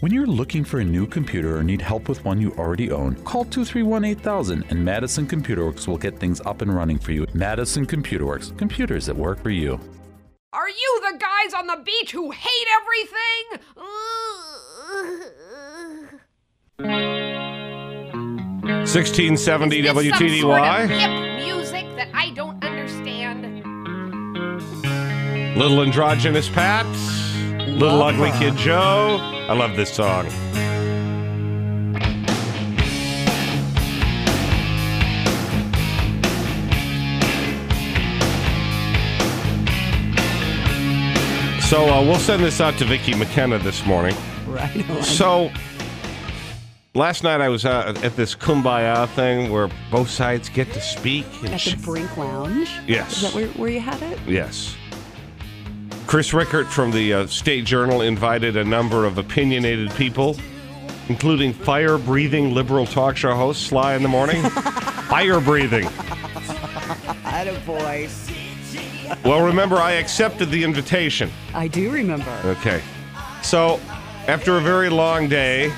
When you're looking for a new computer or need help with one you already own, call 231 8000 and Madison Computer Works will get things up and running for you. Madison Computer Works, computers that work for you. Are you the guys on the beach who hate everything? 1670 Is this some sort of hip music that I don't understand. Little androgynous Pat. Little ugly kid Joe. I love this song. So uh, we'll send this out to Vicki McKenna this morning. Right on. So last night I was uh, at this kumbaya thing where both sides get to speak. At the Brink Lounge. Yes. Is that where, where you had it? Yes. Chris Rickert from the uh, State Journal invited a number of opinionated people, including fire breathing liberal talk show host Sly in the Morning. fire breathing. Attaboy. Well, remember, I accepted the invitation. I do remember. Okay. So, after a very long day,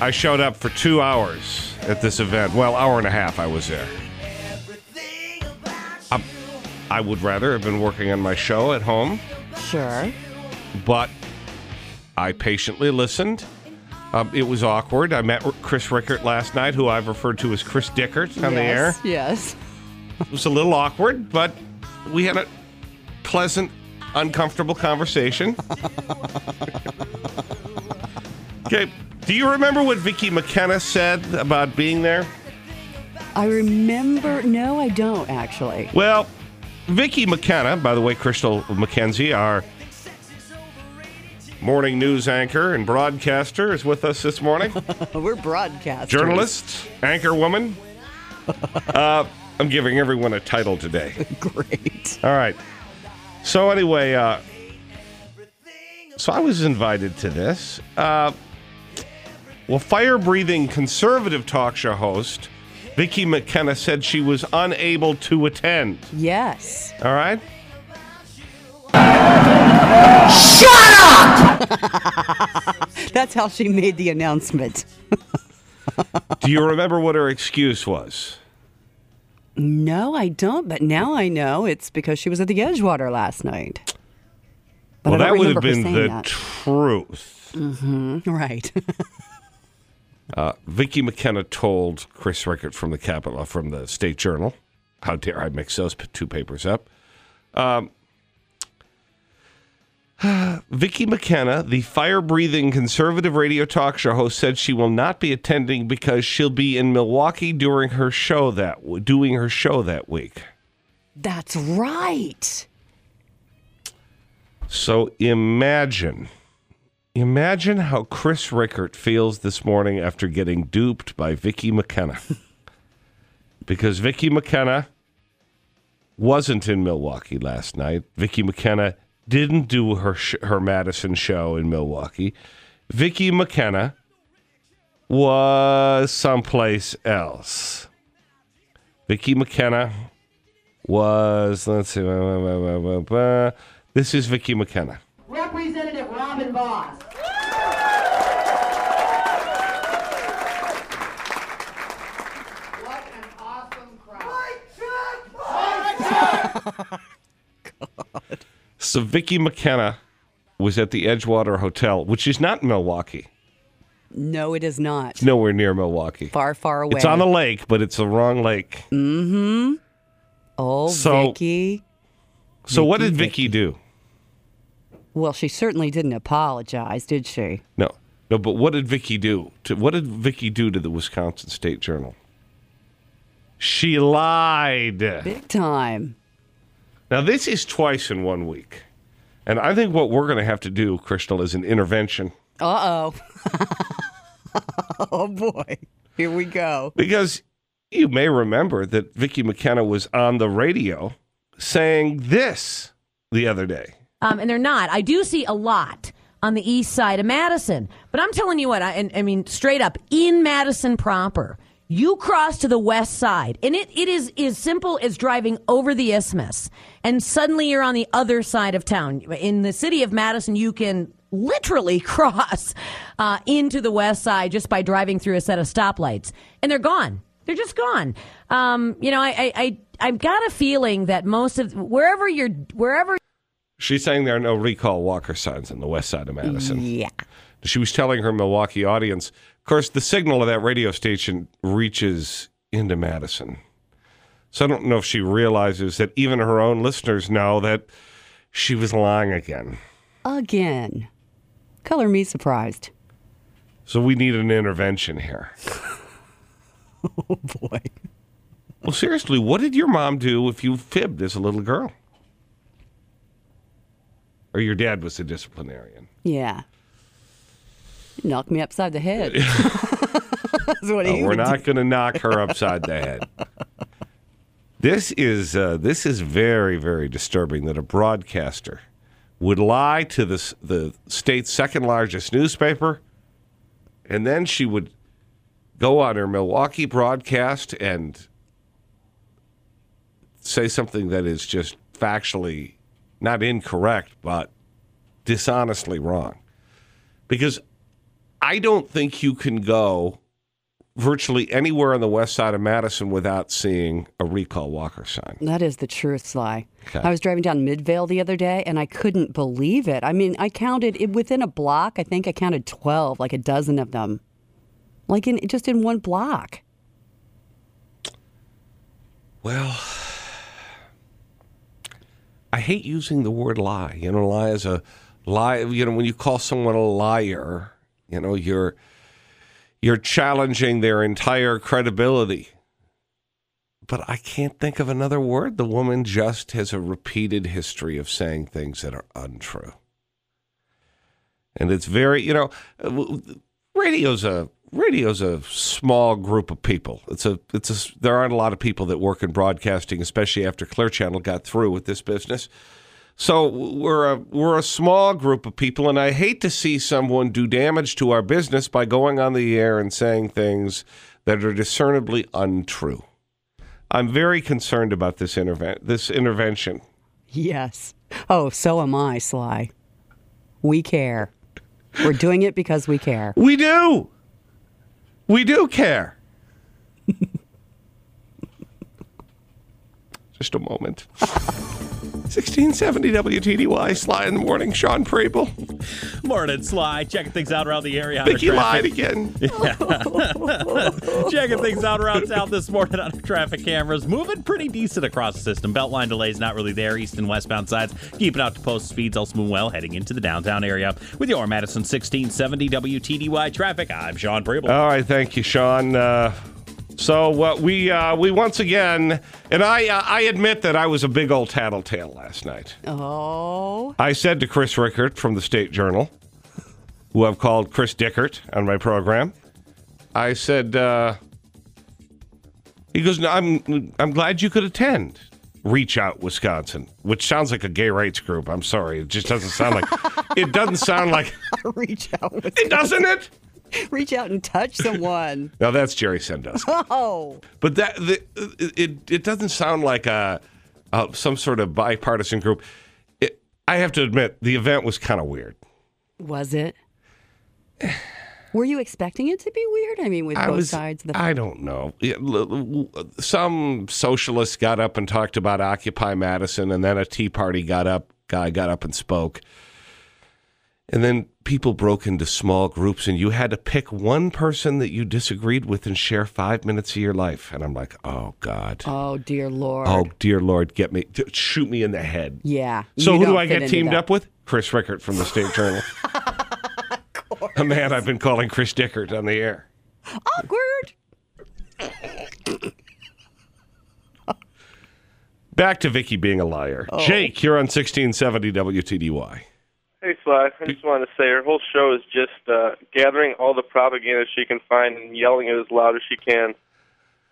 I showed up for two hours at this event. Well, hour and a half I was there. I, would rather have been working on my show at home. Sure. but I patiently listened. Um, it was awkward. I met Chris Rickert last night, who I've referred to as Chris Dickert on the air. yes, Yes. It was a little awkward, but we had a pleasant, uncomfortable conversation. okay. Do you remember what Vicki McKenna said about being there? I remember. No, I don't actually. Well, Vicki McKenna, by the way, Crystal McKenzie, our morning news anchor and broadcaster, is with us this morning. We're broadcasters. journalist, anchor woman. Uh, I'm giving everyone a title today. Great. All right. So anyway, uh, so I was invited to this. Uh, well, fire-breathing conservative talk show host Vicki McKenna said she was unable to attend. Yes. All right. Shut up! That's how she made the announcement. Do you remember what her excuse was? No, I don't. But now I know it's because she was at the Edgewater last night. But well, that would have been the that. truth. Mm-hmm. right. Uh, Vicki McKenna told Chris Rickert from the Capitol, from the State Journal, how dare I mix those two papers up? Um, Vicki McKenna, the fire-breathing conservative radio talk show host, said she will not be attending because she'll be in Milwaukee during her show that doing her show that week. That's right. So imagine, imagine how Chris Rickert feels this morning after getting duped by Vicki McKenna. because Vicki McKenna wasn't in Milwaukee last night. Vicki McKenna didn't do her her Madison show in Milwaukee. Vicki McKenna was someplace else. Vicki McKenna was let's see. This is Vicki McKenna. Representative Robin Vos. What an awesome crowd. So Vicki McKenna was at the Edgewater Hotel, which is not in Milwaukee. No, it is not. It's nowhere near Milwaukee. Far, far away. It's on the lake, but it's the wrong lake. Mm-hmm. Oh, So- Vicki. So what did Vicki, Vicki do? Well, she certainly didn't apologize, did she? No, no. But what did Vicki do? To, what did Vicki do to the Wisconsin State Journal? She lied. Big time. Now this is twice in one week, and I think what we're going to have to do, Crystal, is an intervention Uh oh. oh boy. Here we go. because you may remember that Vicki McKenna was on the radio saying this the other day. um, and they're not. I do see a lot on the east side of Madison, but I'm telling you what, I, I mean, straight up in Madison proper, you cross to the west side, and it, it is as simple as driving over the isthmus, and suddenly you're on the other side of town. In the city of Madison, you can literally cross uh, into the west side just by driving through a set of stoplights, and they're gone. They're just gone. Um, you know, I, I, I, I've got a feeling that most of wherever you're, wherever She's saying there are no recall Walker signs on the west side of Madison. Yeah. She was telling her Milwaukee audience. Of course, the signal of that radio station reaches into Madison. So I don't know if she realizes that even her own listeners know that she was lying again. Again. Color me surprised. So we need an intervention here. Oh, boy. Well, seriously, what did your mom do if you fibbed as a little girl? Or your dad was a disciplinarian? Yeah. Knock me upside the head. That's what Uh, we're not going to knock her upside the head. This is uh, this is very very disturbing that a broadcaster would lie to the the state's second largest newspaper, and then she would go on her Milwaukee broadcast and say something that is just factually not incorrect but dishonestly wrong. Because I don't think you can go virtually anywhere on the west side of Madison without seeing a recall Walker sign. That is the truth, Sly. Okay. I was driving down Midvale the other day and I couldn't believe it. I mean, I counted it within a block. I think I counted 12, like a dozen of them. Like in just in one block. Well, I hate using the word lie. You know, lie is a lie. You know, when you call someone a liar, you know, you're you're challenging their entire credibility. But I can't think of another word. The woman just has a repeated history of saying things that are untrue. And it's very, you know, radio's a radio's a small group of people. It's a it's a there aren't a lot of people that work in broadcasting, especially after Clear Channel got through with this business. So we're a we're a small group of people, and I hate to see someone do damage to our business by going on the air and saying things that are discernibly untrue. I'm very concerned about this interven- this intervention. Yes. Oh, so am I, Sly. We care. We're doing it because we care. We do. We do care. Just a moment. 1670 WTDY, Sly in the morning, Sean Preble. Morning, Sly. Checking things out around the area. Vicki lied again. Checking things out around town this morning on our traffic cameras. Moving pretty decent across the system. Beltline delays not really there. East and westbound sides. Keeping out to post speeds. All smooth well heading into the downtown area. With your Madison 1670 WTDY traffic, I'm Sean Preble. All right, thank you, Sean. Uh, so uh, we uh, we once again, and I uh, I admit that I was a big old tattletale last night. Oh. I said to Chris Rickert from the State Journal, who I've called Chris Dickert on my program, I said, uh, he goes, no, I'm I'm glad you could attend. Reach Out Wisconsin, which sounds like a gay rights group. I'm sorry, it just doesn't sound like. it doesn't sound like. Reach out. With, It doesn't it? reach out and touch someone. No, that's Jerry Sandusky. Oh. But that the, it it doesn't sound like a, a some sort of bipartisan group. It, I have to admit, the event was kind of weird. Was it? Were you expecting it to be weird? I mean, with I both was. sides of the I don't know. Yeah, l- l- Some socialists got up and talked about Occupy Madison, and then a Tea Party got up guy got up and spoke, and then people broke into small groups, and you had to pick one person that you disagreed with and share five minutes of your life. And I'm like, oh God, Oh dear Lord. oh dear Lord, get me, shoot me in the head. Yeah. So who do I get teamed that. up with? Chris Rickert from the State Journal. A man I've been calling Chris Dickert on the air. Awkward. Back to Vicki being a liar. Oh. Jake, you're on 1670 WTDY. Hey, Sly. I just wanted to say her whole show is just uh, gathering all the propaganda she can find and yelling it as loud as she can.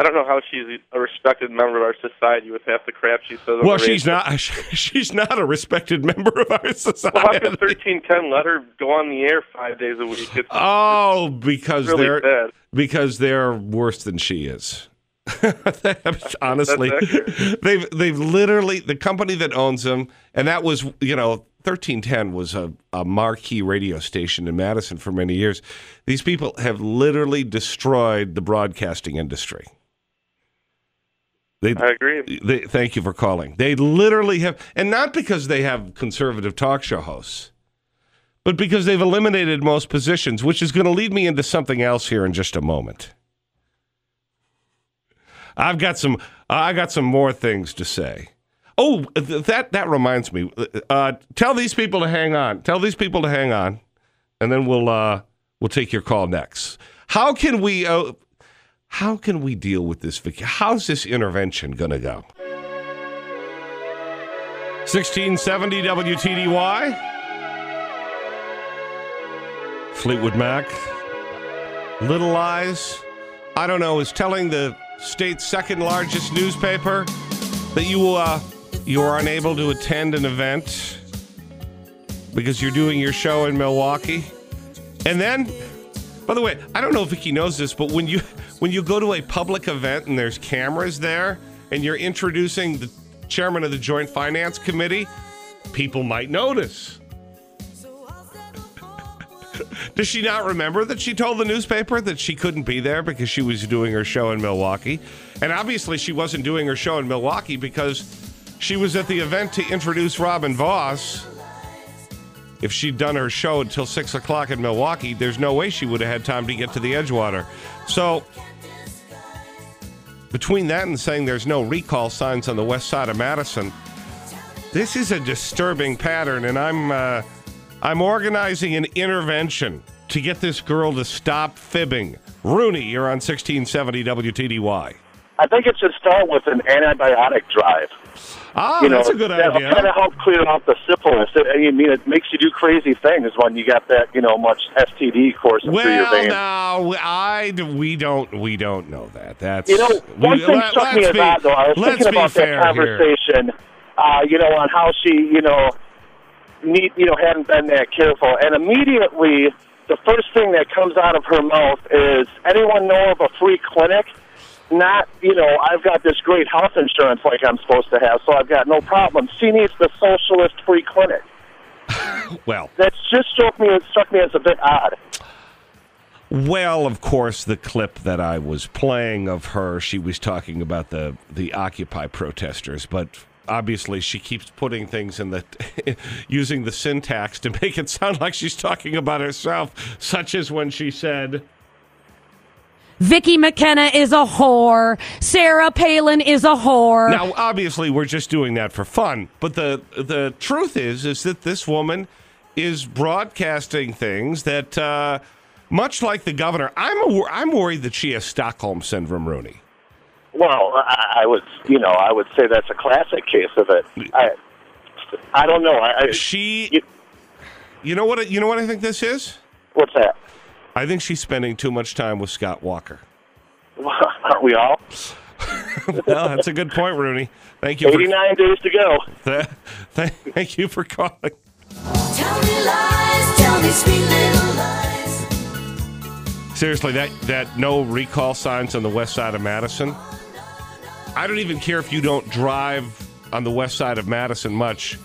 I don't know how she's a respected member of our society with half the crap she says. Well, she's not. She's not a respected member of our society. Well, how can thirteen ten let her go on the air five days a week? It's Oh, because really they're bad. because they're worse than she is. Honestly, they've they've literally the company that owns them, and that was you know thirteen ten was a, a marquee radio station in Madison for many years. These people have literally destroyed the broadcasting industry. They, I agree. They, thank you for calling. They literally have, and not because they have conservative talk show hosts, but because they've eliminated most positions, which is going to lead me into something else here in just a moment. I've got some. I got some more things to say. Oh, th- that that reminds me. Uh, tell these people to hang on. Tell these people to hang on, and then we'll uh, we'll take your call next. How can we? Uh, how can we deal with this? How's this intervention going to go? 1670 WTDY. Fleetwood Mac. Little Lies. I don't know, is telling the state's second largest newspaper that you uh, you are unable to attend an event because you're doing your show in Milwaukee. And then, by the way, I don't know if Vicki knows this, but when you when you go to a public event and there's cameras there and you're introducing the chairman of the Joint Finance Committee, people might notice. Does she not remember that she told the newspaper that she couldn't be there because she was doing her show in Milwaukee? And obviously, she wasn't doing her show in Milwaukee because she was at the event to introduce Robin Vos. If she'd done her show until 6 o'clock in Milwaukee, there's no way she would have had time to get to the Edgewater. So, between that and saying there's no recall signs on the west side of Madison, this is a disturbing pattern, and I'm. Uh, I'm organizing an intervention to get this girl to stop fibbing. Rooney, you're on 1670 WTDY. I think it should start with an antibiotic drive. Ah, you know, that's a good that'll idea. kind of help clear out the syphilis. It, I mean, it makes you do crazy things when you got that, you know, much STD coursing through your Well, veins. no, I we don't we don't know that. That's You know, one we, thing let- struck me as odd, though. I was thinking about that conversation, uh, you know, on how she, you know, need, you know, hadn't been that careful. And immediately, the first thing that comes out of her mouth is, anyone know of a free clinic? Not, you know, I've got this great health insurance like I'm supposed to have, so I've got no problem. She needs the socialist free clinic. Well, That just struck me, struck me as a bit odd. Well, of course, the clip that I was playing of her, she was talking about the the Occupy protesters, but obviously she keeps putting things in the using the syntax to make it sound like she's talking about herself, such as when she said, Vicki McKenna is a whore. Sarah Palin is a whore. Now, obviously, we're just doing that for fun, but the the truth is is that this woman is broadcasting things that, uh, much like the governor, I'm a, I'm worried that she has Stockholm syndrome, Rooney. Well, I, I would, you know, I would say that's a classic case of it. I, I don't know. I, I, She, you, you know what? You know what I think this is. what's that? I think she's spending too much time with Scott Walker. Aren't we all? well, that's a good point, Rooney. Thank you. For, 89 days to go. th- thank you for calling. Tell me lies, tell me sweet little lies. Seriously, that that no recall signs on the west side of Madison. I don't even care if you don't drive on the west side of Madison much.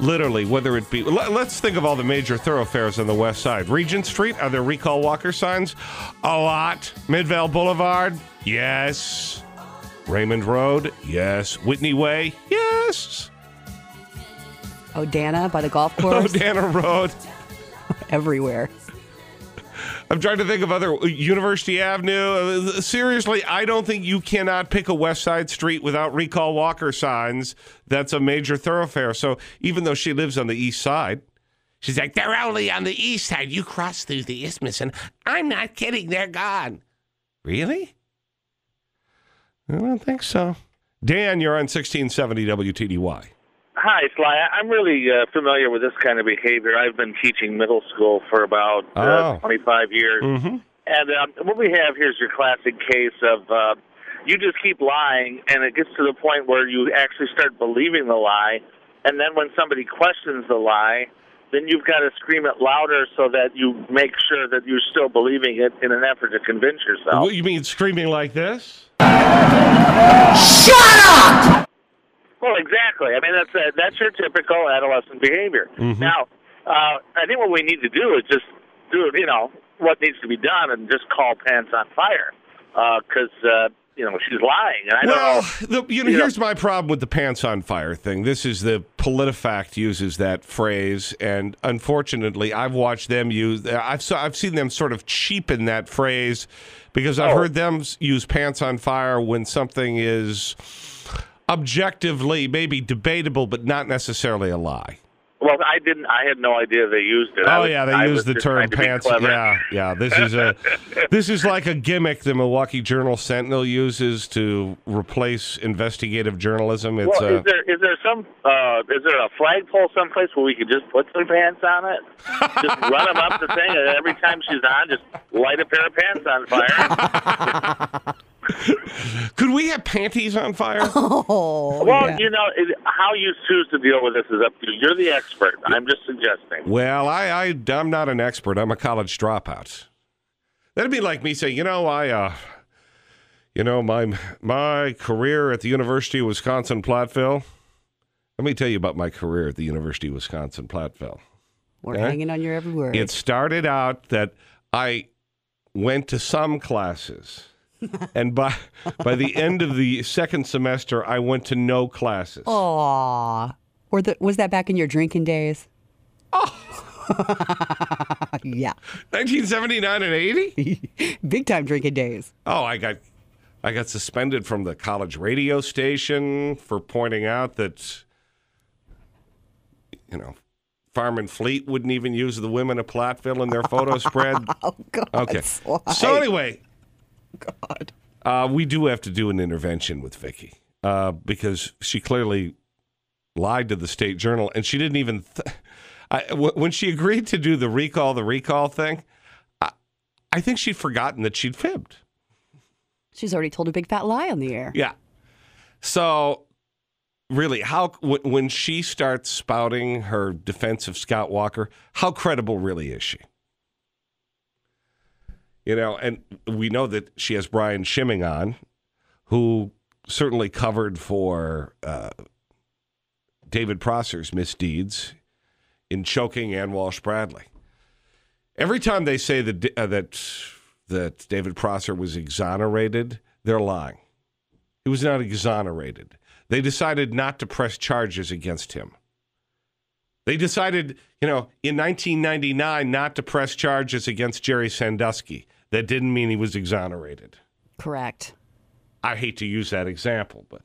Literally, whether it be, let, us think of all the major thoroughfares on the west side. Regent Street, are there recall walker signs? A lot. Midvale Boulevard, yes. Raymond Road, yes. Whitney Way, yes. Odana by the golf course. Odana Road. Everywhere. I'm trying to think of other University Avenue. Uh, Seriously, I don't think you cannot pick a West Side street without recall walker signs. That's a major thoroughfare. So even though she lives on the east side, she's like, they're only on the east side. You cross through the isthmus, and I'm not kidding. They're gone. Really? I don't think so. Dan, you're on 1670 WTDY. Hi, Sly. I'm really uh, familiar with this kind of behavior. I've been teaching middle school for about uh, Oh. 25 years. Mm-hmm. And um, what we have here is your classic case of uh, you just keep lying, and it gets to the point where you actually start believing the lie. And then when somebody questions the lie, then you've got to scream it louder so that you make sure that you're still believing it in an effort to convince yourself. What you mean screaming like this? Shut up! Well, exactly. I mean, that's uh, that's your typical adolescent behavior. Mhm. Now, uh, I think what we need to do is just do, you know, what needs to be done, and just call pants on fire, because uh, you know she's lying, and I don't well, know. the, you know, you know- here's my problem with the pants on fire thing. This is the PolitiFact uses that phrase, and unfortunately, I've watched them use. I've saw, I've seen them sort of cheapen that phrase because I've Oh. heard them use pants on fire when something is objectively maybe debatable, but not necessarily a lie. Well, I didn't. I had no idea they used it. Oh was- yeah, they I use was the term trying to be pants. Yeah, yeah. This is a this is like a gimmick the Milwaukee Journal Sentinel uses to replace investigative journalism. It's well, uh, is there is there some uh, is there a flagpole someplace where we could just put some pants on it? just run them up the thing, and every time she's on, just light a pair of pants on fire. Could we have panties on fire? Oh, well, yeah. you know it, how you choose to deal with this is up to you. You're the expert. I'm just suggesting. Well, I, I I'm not an expert. I'm a college dropout. That'd be like me saying, you know, I uh you know, my my career at the University of Wisconsin Platteville. Let me tell you about my career at the University of Wisconsin Platteville. We're Okay? hanging on your every word. It started out that I went to some classes. And by by the end of the second semester I went to no classes. Aw. Or the, was that back in your drinking days? Oh. yeah. 1979 and 80? Big time drinking days. Oh, I got I got suspended from the college radio station for pointing out that you know, Farm and Fleet wouldn't even use the women of Platteville in their photo oh, spread. Oh, God. Okay. So anyway, God. uh, we do have to do an intervention with Vicki uh, because she clearly lied to the state journal, and she didn't even. Th- I, w- when she agreed to do the recall, the recall thing, I, I think she'd forgotten that she'd fibbed. She's already told a big fat lie on the air. Yeah. So, really, how when she starts spouting her defense of Scott Walker, how credible really is she? You know, and we know that she has Brian Schimming on, who certainly covered for uh, David Prosser's misdeeds in choking Ann Walsh Bradley. Every time they say that uh, that that David Prosser was exonerated, they're lying. He was not exonerated. They decided not to press charges against him. They decided, you know, in 1999 not to press charges against Jerry Sandusky. That didn't mean he was exonerated. Correct. I hate to use that example, but